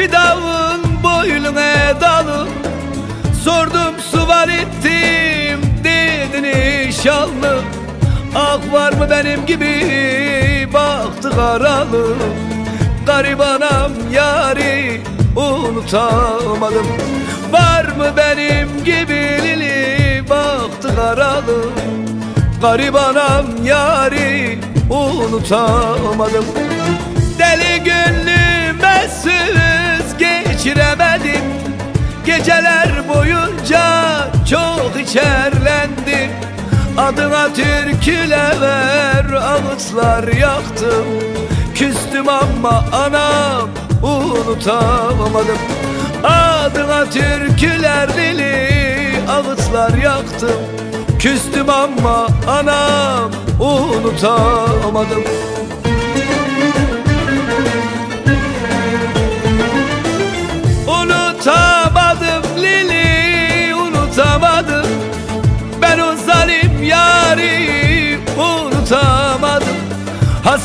Fidanın boynuna dalı. Sordum su var ettim? Dedin inşallah. Ah var mı benim gibi? Baktı karalı Garibanam yari Unutamadım. Var mı benim gibi Lili? Baktı karalı Garibanam yari Unutamadım. Deli gönlüme sığır çok içerlendim Adına türküler ağıtlar yaktım. Küstüm ama anam unutamadım. Adına türküler dili ağıtlar yaktım. Küstüm ama anam Unutamadım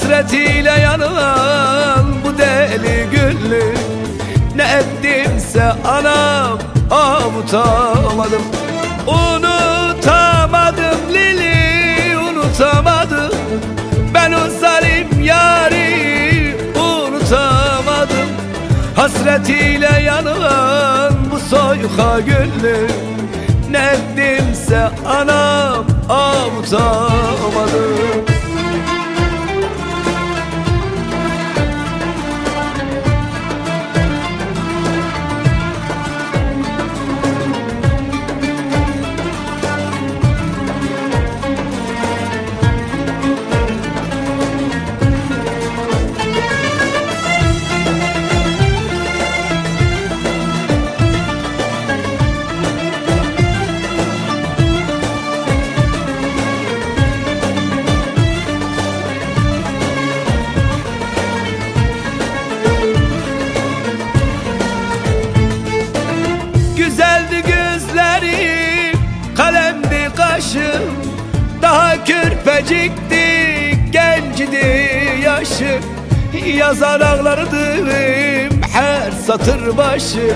Hasretiyle yanılan bu deli güllü. Ne ettimse anam avutamadım Unutamadım. Lili unutamadım. Ben o zalim yari unutamadım. Hasretiyle yanılan bu soyka güllü. Ne ettimse anam avutamadım körpecikti, gencidi yaşı. Yazar ağlardım her satır başı.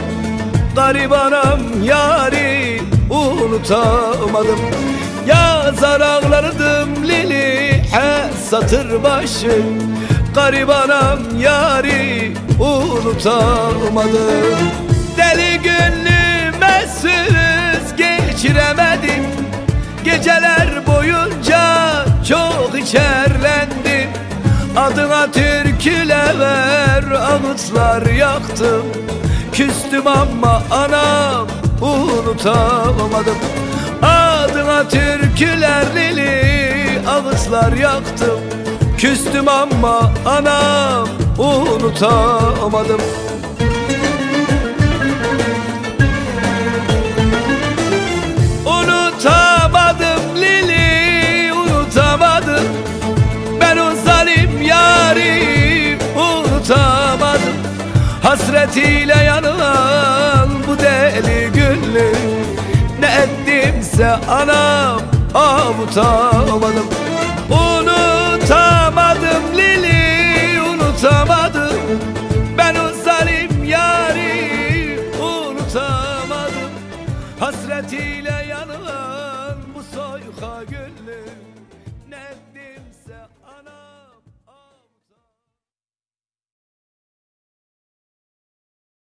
Garibanam yari unutamadım. Yazar ağlardım lili her satır başı. Garibanam yari unutamadım. Deli gönlüme söz geçiremedim ağıtlar yaktım Küstüm ama anam unutamadım Adına türküler lili ağıtlar yaktım Küstüm ama anam unutamadım Hasretiyle yanılan bu deli güllü Ne ettimse anam avutamadım Unutamadım Lili unutamadım. Ben o zalim yari unutamadım. Hasretiyle yanılan bu soyka gönlüm